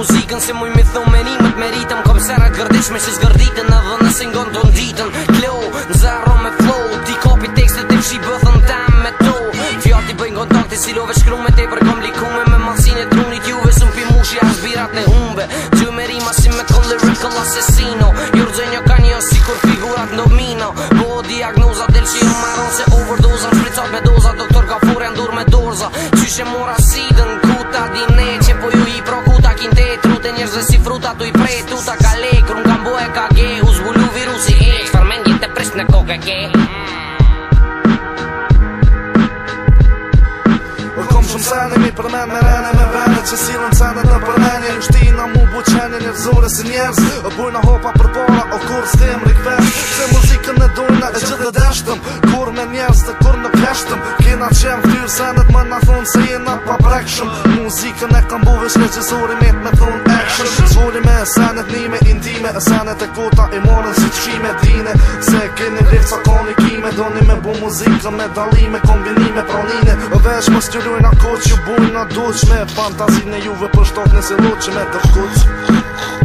muzikën Si muj mi më menimet meritëm Kom serat gërdishme që zgërditën Edhe në singon të nditën Klo, nëzaro me flow Ti kopi tekste tim shi bëthën tam me to Fjall ti bëjnë kontakti si love shkru me te për komplikume Me masin e trunit juve Sun pi mushi ne në humbe Ty me rima si me kolli lyrical asesino Jurdze një ka një si kur figurat në mino Po diagnoza del që maron se overdoza Shpricat me doza, doktor ka fure ndur me dorza Qyshe mora sidën, kuta din trute njërës si fruta tu i prej Tu ta ka lej, kru nga mbu e ka ge U zbulu virusi e Që farë mendjit të prisht në koke ke Për kom shumë sani mi përmen me rene me vene Që si cene të përmeni Në shtina mu buqeni njërzure si njërës Bujna hopa për pora o kur s'kem rikves Se muzikën e gjithë të deshtëm Kur me njerës dhe kur në pleshtëm Kena qemë këtyr senet më në thonë se jena pa prekshëm Muzikën e kam buve shme që zori me të me thunë action Zori me senet nime intime Senet e kota i morën si të shime dine Se keni lift sa koni kime një me bu muzikën me dalime Kombinime pranine vesh më stjurujnë a koqë, ju bujnë a duq Me fantazin e juve për shtot në si luq Me dërkuq